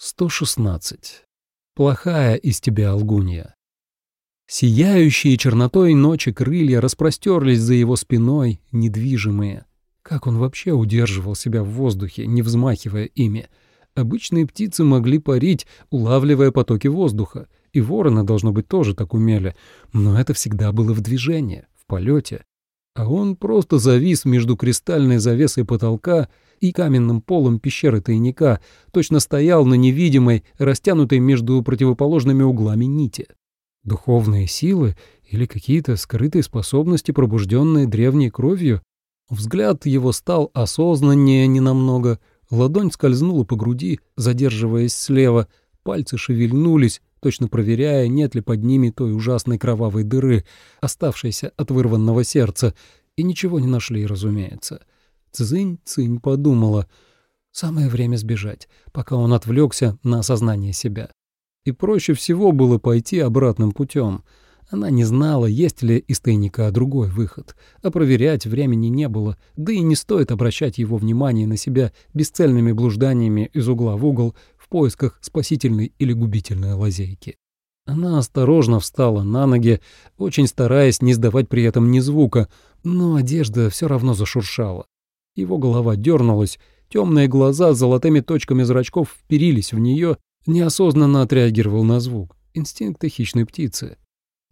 116. Плохая из тебя алгунья. Сияющие чернотой ночи крылья распростерлись за его спиной, недвижимые. Как он вообще удерживал себя в воздухе, не взмахивая ими? Обычные птицы могли парить, улавливая потоки воздуха, и вороны, должно быть, тоже так умели, но это всегда было в движении, в полете. А он просто завис между кристальной завесой потолка и каменным полом пещеры тайника, точно стоял на невидимой, растянутой между противоположными углами нити. Духовные силы или какие-то скрытые способности, пробужденные древней кровью? Взгляд его стал осознаннее ненамного, ладонь скользнула по груди, задерживаясь слева, пальцы шевельнулись, точно проверяя, нет ли под ними той ужасной кровавой дыры, оставшейся от вырванного сердца, и ничего не нашли, разумеется. — Цзынь-цинь подумала. Самое время сбежать, пока он отвлекся на осознание себя. И проще всего было пойти обратным путем. Она не знала, есть ли из тайника другой выход, а проверять времени не было, да и не стоит обращать его внимание на себя бесцельными блужданиями из угла в угол в поисках спасительной или губительной лазейки. Она осторожно встала на ноги, очень стараясь не сдавать при этом ни звука, но одежда все равно зашуршала. Его голова дернулась, темные глаза с золотыми точками зрачков вперились в нее, неосознанно отреагировал на звук. Инстинкты хищной птицы.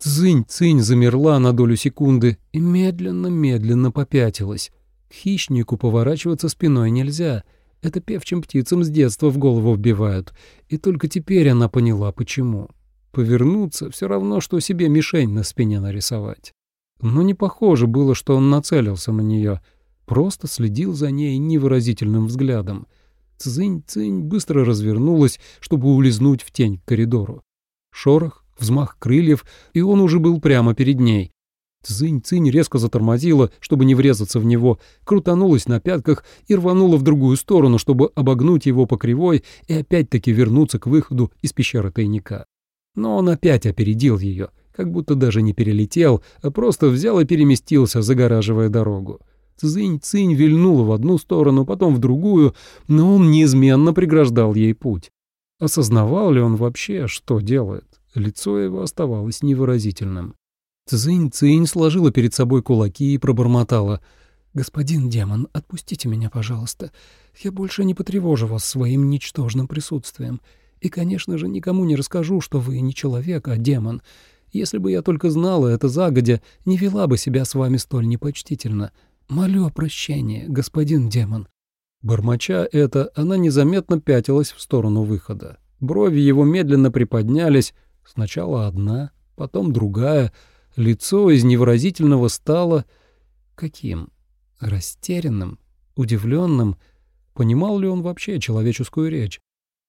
Цзынь-цинь замерла на долю секунды и медленно-медленно попятилась. К хищнику поворачиваться спиной нельзя. Это певчим птицам с детства в голову вбивают. И только теперь она поняла, почему. Повернуться — все равно, что себе мишень на спине нарисовать. Но не похоже было, что он нацелился на нее — просто следил за ней невыразительным взглядом. Цзынь-цинь быстро развернулась, чтобы улизнуть в тень к коридору. Шорох, взмах крыльев, и он уже был прямо перед ней. Цзынь-цинь резко затормозила, чтобы не врезаться в него, крутанулась на пятках и рванула в другую сторону, чтобы обогнуть его по кривой и опять-таки вернуться к выходу из пещеры тайника. Но он опять опередил ее, как будто даже не перелетел, а просто взял и переместился, загораживая дорогу. Цзынь-цинь вильнула в одну сторону, потом в другую, но он неизменно преграждал ей путь. Осознавал ли он вообще, что делает? Лицо его оставалось невыразительным. Цзынь-цинь сложила перед собой кулаки и пробормотала. «Господин демон, отпустите меня, пожалуйста. Я больше не потревожу вас своим ничтожным присутствием. И, конечно же, никому не расскажу, что вы не человек, а демон. Если бы я только знала это загодя, не вела бы себя с вами столь непочтительно. «Молю о прощении, господин демон». Бормоча это, она незаметно пятилась в сторону выхода. Брови его медленно приподнялись, сначала одна, потом другая. Лицо из невыразительного стало... Каким? Растерянным, удивленным. Понимал ли он вообще человеческую речь?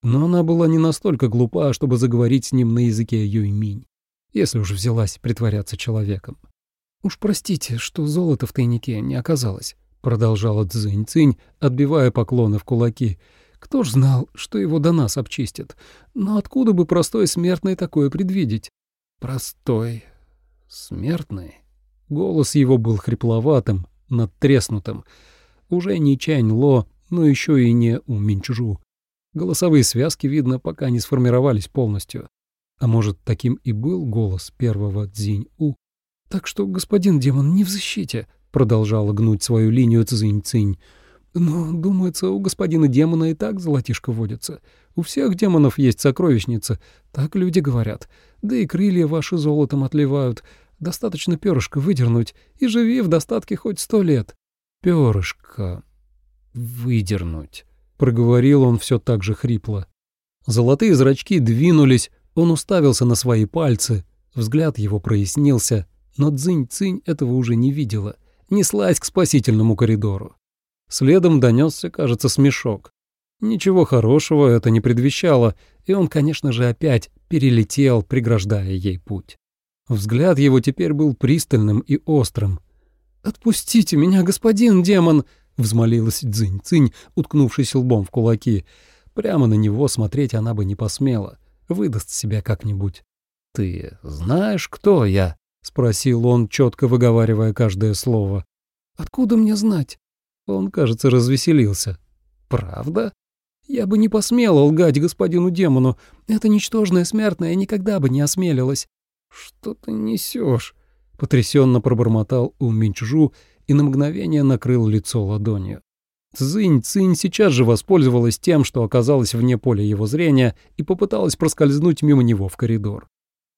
Но она была не настолько глупа, чтобы заговорить с ним на языке Юйминь, если уж взялась притворяться человеком. «Уж простите, что золото в тайнике не оказалось», — продолжала Цзинь-Цинь, отбивая поклоны в кулаки. «Кто ж знал, что его до нас обчистят? Но откуда бы простой смертный такое предвидеть?» «Простой смертный?» Голос его был хрипловатым, надтреснутым. Уже не Чань-Ло, но еще и не У. Голосовые связки, видно, пока не сформировались полностью. А может, таким и был голос первого Цзинь-У? «Так что, господин демон, не в защите», — продолжала гнуть свою линию Цзинь-Цинь. «Но, думается, у господина демона и так золотишко водится. У всех демонов есть сокровищница, так люди говорят. Да и крылья ваши золотом отливают. Достаточно перышко выдернуть, и живи в достатке хоть сто лет». «Перышко выдернуть», — проговорил он все так же хрипло. Золотые зрачки двинулись, он уставился на свои пальцы, взгляд его прояснился — но Цзинь-Цинь этого уже не видела, неслась к спасительному коридору. Следом донесся, кажется, смешок. Ничего хорошего это не предвещало, и он, конечно же, опять перелетел, преграждая ей путь. Взгляд его теперь был пристальным и острым. «Отпустите меня, господин демон!» — взмолилась Цзинь-Цинь, уткнувшись лбом в кулаки. Прямо на него смотреть она бы не посмела. Выдаст себя как-нибудь. «Ты знаешь, кто я?» — спросил он, четко выговаривая каждое слово. «Откуда мне знать?» Он, кажется, развеселился. «Правда? Я бы не посмела лгать господину демону. Эта ничтожная смертная никогда бы не осмелилась. Что ты несешь? Потрясенно пробормотал У Минчжу и на мгновение накрыл лицо ладонью. Цзинь-цинь сейчас же воспользовалась тем, что оказалась вне поля его зрения, и попыталась проскользнуть мимо него в коридор.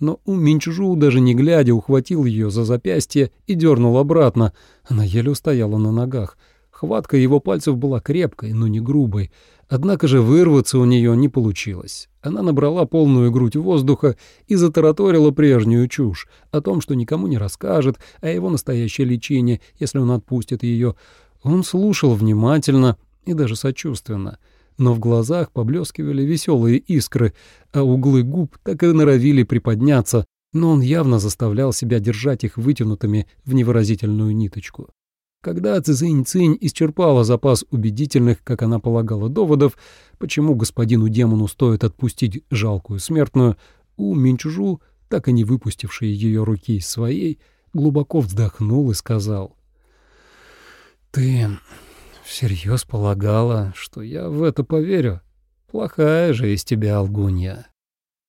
Но У Минчжу, даже не глядя, ухватил ее за запястье и дернул обратно. Она еле устояла на ногах. Хватка его пальцев была крепкой, но не грубой. Однако же вырваться у нее не получилось. Она набрала полную грудь воздуха и затараторила прежнюю чушь о том, что никому не расскажет о его настоящей личине, если он отпустит ее. Он слушал внимательно и даже сочувственно, но в глазах поблескивали веселые искры, а углы губ так и норовили приподняться, но он явно заставлял себя держать их вытянутыми в невыразительную ниточку. Когда Цзинь-Цинь исчерпала запас убедительных, как она полагала, доводов, почему господину демону стоит отпустить жалкую смертную, у Минчужу, так и не выпустившей ее руки своей, глубоко вздохнул и сказал. «Ты всерьез полагала, что я в это поверю? Плохая же из тебя, Алгунья».